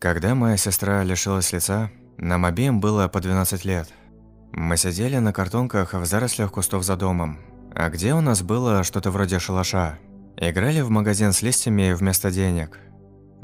Когда моя сестра лишилась лица, нам обеим было по 12 лет. Мы сидели на картонках в зарослях кустов за домом. А где у нас было что-то вроде шалаша. Играли в магазин с листьями вместо денег.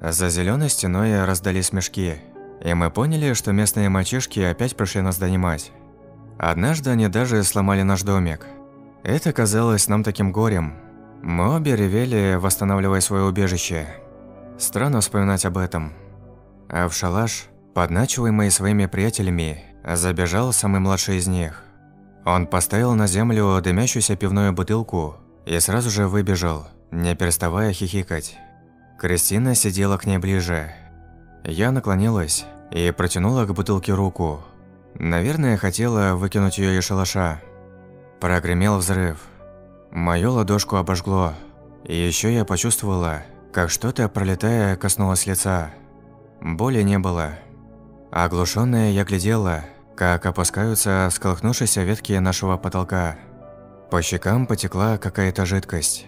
За зеленой стеной раздались мешки. И мы поняли, что местные мальчишки опять пришли нас донимать. Однажды они даже сломали наш домик. Это казалось нам таким горем. Мы обе ревели, восстанавливая свое убежище. Странно вспоминать об этом. А в шалаш, подначиваемый своими приятелями, забежал самый младший из них. Он поставил на землю дымящуюся пивную бутылку и сразу же выбежал, не переставая хихикать. Кристина сидела к ней ближе. Я наклонилась и протянула к бутылке руку. Наверное, хотела выкинуть ее из шалаша. Прогремел взрыв. Мою ладошку обожгло. И еще я почувствовала, как что-то, пролетая, коснулось лица. Боли не было. Оглушенная я глядела, как опускаются сколыхнувшиеся ветки нашего потолка. По щекам потекла какая-то жидкость.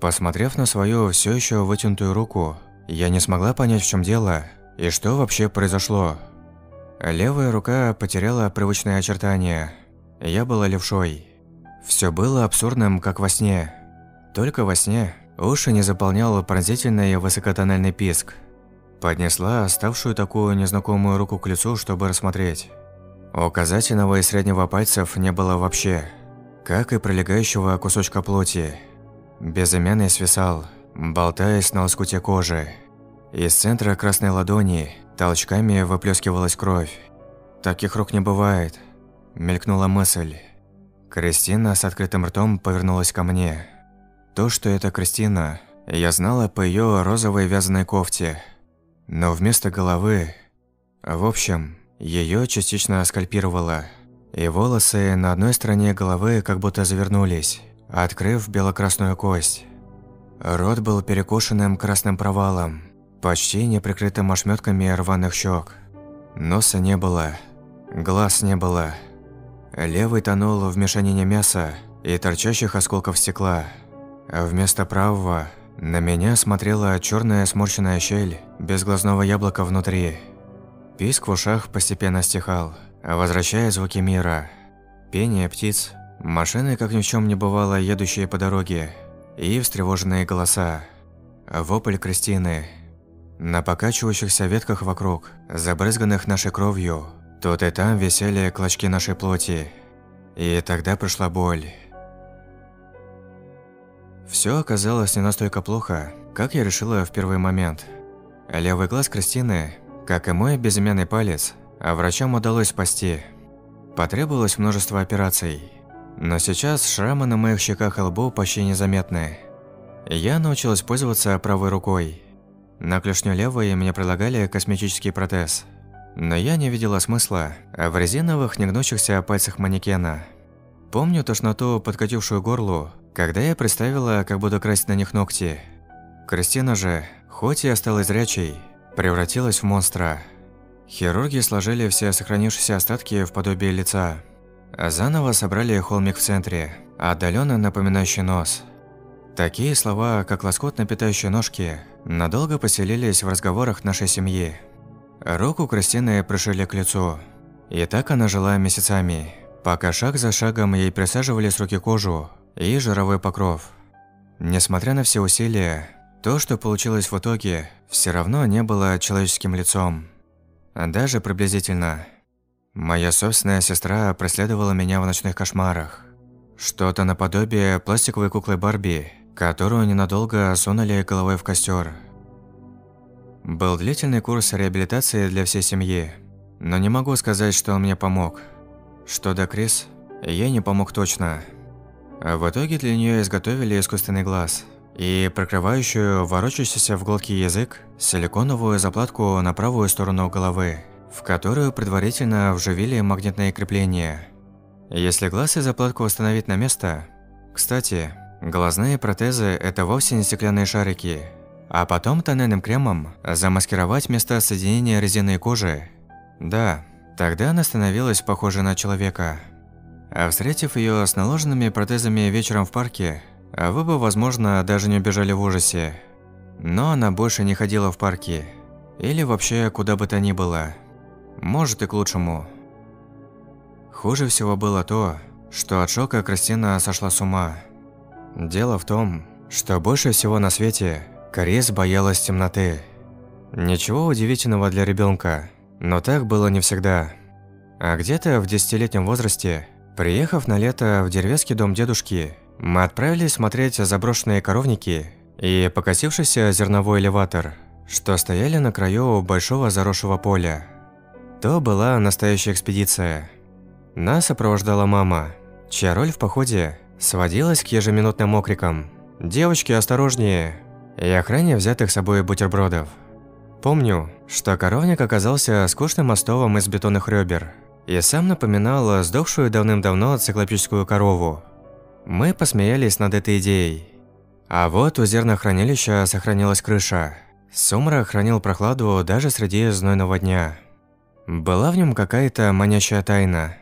Посмотрев на свою все еще вытянутую руку, я не смогла понять, в чем дело и что вообще произошло. Левая рука потеряла привычные очертания. Я была левшой. Все было абсурдным, как во сне. Только во сне уши не заполнял пронзительный высокотональный писк. Поднесла оставшую такую незнакомую руку к лицу, чтобы рассмотреть. Указательного и среднего пальцев не было вообще, как и прилегающего кусочка плоти. Безымянный свисал, болтаясь на лоскуте кожи. Из центра красной ладони толчками выплескивалась кровь. «Таких рук не бывает», – мелькнула мысль. Кристина с открытым ртом повернулась ко мне. То, что это Кристина, я знала по ее розовой вязаной кофте. Но вместо головы... В общем, ее частично скальпировало, и волосы на одной стороне головы как будто завернулись, открыв белокрасную кость. Рот был перекошенным красным провалом, почти не прикрытым ошметками рваных щек. Носа не было, глаз не было. Левый тонул в мешанине мяса и торчащих осколков стекла, а вместо правого на меня смотрела черная сморщенная щель без глазного яблока внутри. Писк в ушах постепенно стихал, возвращая звуки мира. Пение птиц, машины, как ни в чем не бывало, едущие по дороге, и встревоженные голоса. Вопль Кристины. На покачивающихся ветках вокруг, забрызганных нашей кровью, тут и там висели клочки нашей плоти. И тогда пришла боль. Все оказалось не настолько плохо, как я решила в первый момент. Левый глаз Кристины как и мой безымянный палец, а врачам удалось спасти. Потребовалось множество операций. Но сейчас шрамы на моих щеках и лбу почти незаметны. Я научилась пользоваться правой рукой. На клешню левой мне предлагали косметический протез. Но я не видела смысла в резиновых негнущихся пальцах манекена. Помню тошноту, подкатившую горлу, когда я представила, как буду красить на них ногти. Кристина же, хоть и осталась зрячей, превратилась в монстра. Хирурги сложили все сохранившиеся остатки в подобие лица. А заново собрали холмик в центре, отдаленно напоминающий нос. Такие слова, как лоскутно питающие ножки, надолго поселились в разговорах нашей семьи. Руку Кристины пришили к лицу. И так она жила месяцами, пока шаг за шагом ей присаживали с руки кожу и жировой покров. Несмотря на все усилия, то, что получилось в итоге, все равно не было человеческим лицом. Даже приблизительно. Моя собственная сестра преследовала меня в ночных кошмарах. Что-то наподобие пластиковой куклы Барби, которую ненадолго сунули головой в костер. Был длительный курс реабилитации для всей семьи, но не могу сказать, что он мне помог. Что до Крис, ей не помог точно. В итоге для нее изготовили искусственный глаз – и прикрывающую ворочающийся в глотке язык силиконовую заплатку на правую сторону головы, в которую предварительно вживили магнитные крепления. Если глаз и заплатку установить на место... Кстати, глазные протезы – это вовсе не стеклянные шарики, а потом тоннельным кремом замаскировать места соединения резины и кожи. Да, тогда она становилась похожа на человека. А встретив ее с наложенными протезами вечером в парке, вы бы, возможно, даже не убежали в ужасе. Но она больше не ходила в парки. или вообще куда бы то ни было. Может и к лучшему. Хуже всего было то, что от шока Кристина сошла с ума. Дело в том, что больше всего на свете Крис боялась темноты. Ничего удивительного для ребенка, но так было не всегда. А где-то в десятилетнем возрасте, приехав на лето в деревенский дом дедушки, мы отправились смотреть заброшенные коровники и покосившийся зерновой элеватор, что стояли на краю большого заросшего поля. То была настоящая экспедиция. Нас сопровождала мама, чья роль в походе сводилась к ежеминутным окрикам «Девочки, осторожнее!» и охране взятых с собой бутербродов. Помню, что коровник оказался скучным остовом из бетонных ребер и сам напоминал сдохшую давным-давно циклопическую корову. Мы посмеялись над этой идеей. А вот у зернохранилища сохранилась крыша. Сумрак хранил прохладу даже среди знойного дня. Была в нем какая-то манящая тайна.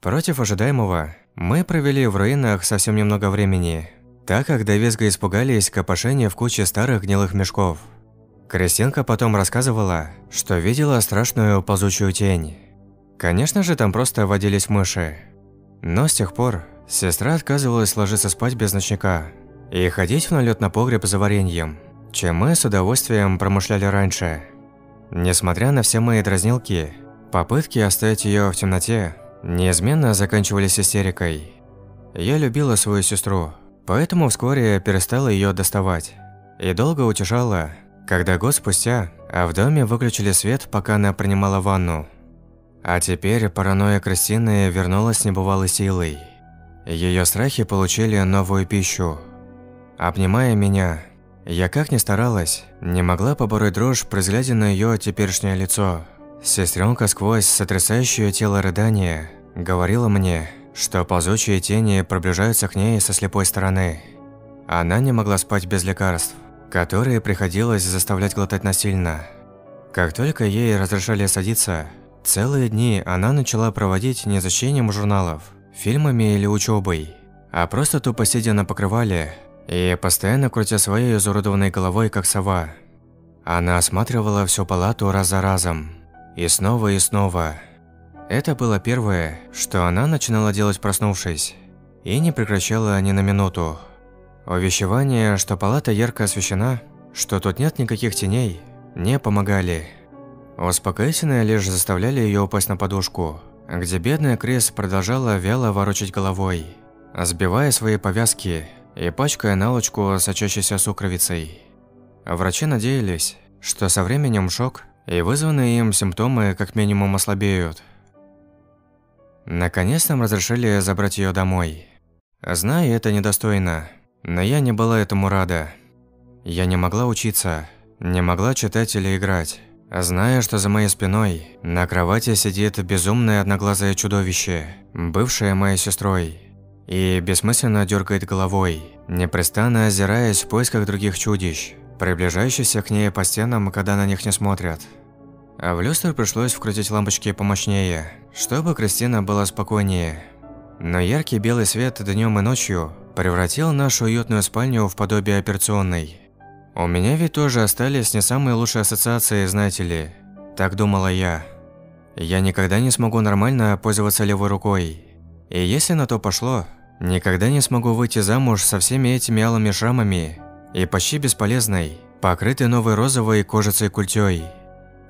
Против ожидаемого, мы провели в руинах совсем немного времени, так как до визга испугались копошения в куче старых гнилых мешков. Кристинка потом рассказывала, что видела страшную ползучую тень. Конечно же, там просто водились мыши. Но с тех пор сестра отказывалась ложиться спать без ночника и ходить в налет на погреб за вареньем, чем мы с удовольствием промышляли раньше. Несмотря на все мои дразнилки, попытки оставить ее в темноте неизменно заканчивались истерикой. Я любила свою сестру, поэтому вскоре перестала ее доставать. И долго утешала, когда год спустя а в доме выключили свет, пока она принимала ванну. А теперь паранойя Кристины вернулась с небывалой силой. Ее страхи получили новую пищу. Обнимая меня, я как ни старалась, не могла побороть дрожь при взгляде на ее теперешнее лицо. Сестренка сквозь сотрясающее тело рыдания говорила мне, что ползучие тени приближаются к ней со слепой стороны. Она не могла спать без лекарств, которые приходилось заставлять глотать насильно. Как только ей разрешали садиться, целые дни она начала проводить не за чтением журналов, фильмами или учебой, а просто тупо сидя на покрывале и постоянно крутя своей изуродованной головой, как сова. Она осматривала всю палату раз за разом, и снова и снова – это было первое, что она начинала делать проснувшись, и не прекращала ни на минуту. Увещевания, что палата ярко освещена, что тут нет никаких теней, не помогали. Успокоительные лишь заставляли ее упасть на подушку, где бедная Крис продолжала вяло ворочать головой, сбивая свои повязки и пачкая налочку сочащейся сукровицей. Врачи надеялись, что со временем шок и вызванные им симптомы как минимум ослабеют – Наконец нам разрешили забрать ее домой. Знаю, это недостойно, но я не была этому рада. Я не могла учиться, не могла читать или играть, зная, что за моей спиной на кровати сидит безумное одноглазое чудовище, бывшее моей сестрой, и бессмысленно дергает головой, непрестанно озираясь в поисках других чудищ, приближающихся к ней по стенам, когда на них не смотрят. А в люстру пришлось вкрутить лампочки помощнее, чтобы Кристина была спокойнее. Но яркий белый свет днем и ночью превратил нашу уютную спальню в подобие операционной. У меня ведь тоже остались не самые лучшие ассоциации, знаете ли. Так думала я. Я никогда не смогу нормально пользоваться левой рукой. И если на то пошло, никогда не смогу выйти замуж со всеми этими алыми шрамами и почти бесполезной, покрытой новой розовой кожицей культёй.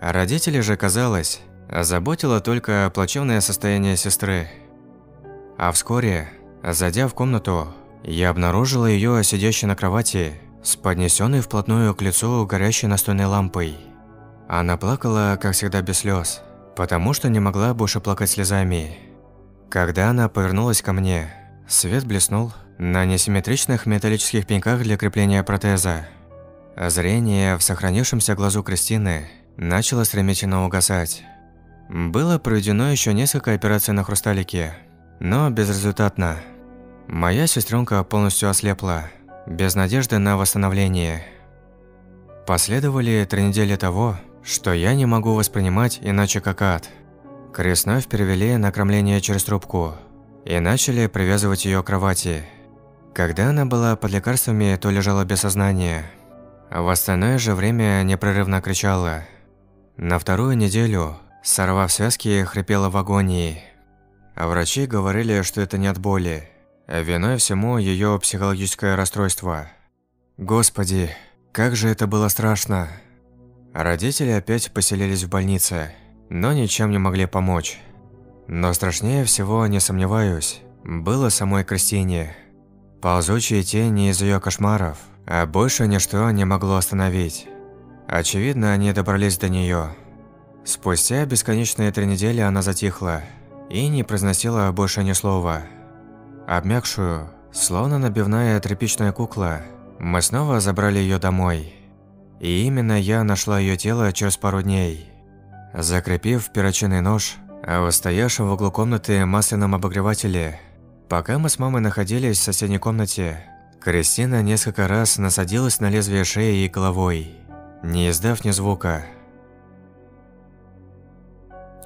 А родители же, казалось, озаботило только плачевное состояние сестры. А вскоре, зайдя в комнату, я обнаружила ее сидящей на кровати с поднесенной вплотную к лицу горящей настольной лампой. Она плакала, как всегда, без слез, потому что не могла больше плакать слезами. Когда она повернулась ко мне, свет блеснул на несимметричных металлических пеньках для крепления протеза. Зрение в сохранившемся глазу Кристины – начало стремительно угасать. Было проведено еще несколько операций на хрусталике, но безрезультатно. Моя сестренка полностью ослепла, без надежды на восстановление. Последовали три недели того, что я не могу воспринимать иначе как ад. Крис вновь перевели на кормление через трубку и начали привязывать ее к кровати. Когда она была под лекарствами, то лежала без сознания. В остальное же время непрерывно кричала – На вторую неделю, сорвав связки, хрипела в агонии. А врачи говорили, что это не от боли, а виной всему ее психологическое расстройство. Господи, как же это было страшно. Родители опять поселились в больнице, но ничем не могли помочь. Но страшнее всего, не сомневаюсь, было самой Кристине. Ползучие тени из ее кошмаров, а больше ничто не могло остановить. Очевидно, они добрались до нее. Спустя бесконечные три недели она затихла и не произносила больше ни слова. Обмякшую, словно набивная тряпичная кукла, мы снова забрали ее домой. И именно я нашла ее тело через пару дней. Закрепив перочинный нож, в стоявшем в углу комнаты масляном обогревателе, пока мы с мамой находились в соседней комнате, Кристина несколько раз насадилась на лезвие шеи и головой, не издав ни звука.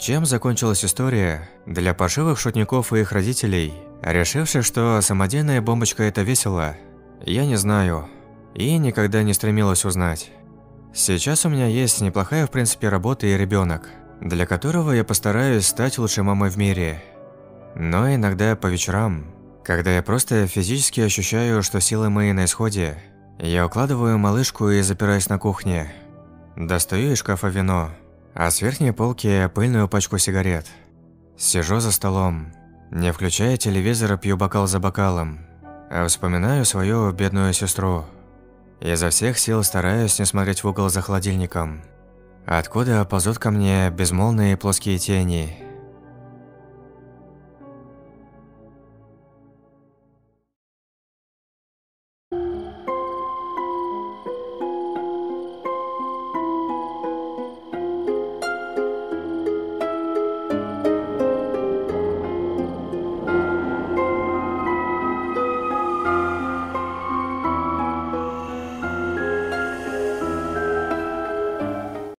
Чем закончилась история для пошивых шутников и их родителей, решивших, что самодельная бомбочка – это весело, я не знаю и никогда не стремилась узнать. Сейчас у меня есть неплохая в принципе работа и ребенок, для которого я постараюсь стать лучшей мамой в мире. Но иногда по вечерам, когда я просто физически ощущаю, что силы мои на исходе, я укладываю малышку и запираюсь на кухне. Достаю из шкафа вино, а с верхней полки пыльную пачку сигарет. Сижу за столом, не включая телевизора, пью бокал за бокалом, а вспоминаю свою бедную сестру. Изо всех сил стараюсь не смотреть в угол за холодильником, откуда ползут ко мне безмолвные плоские тени –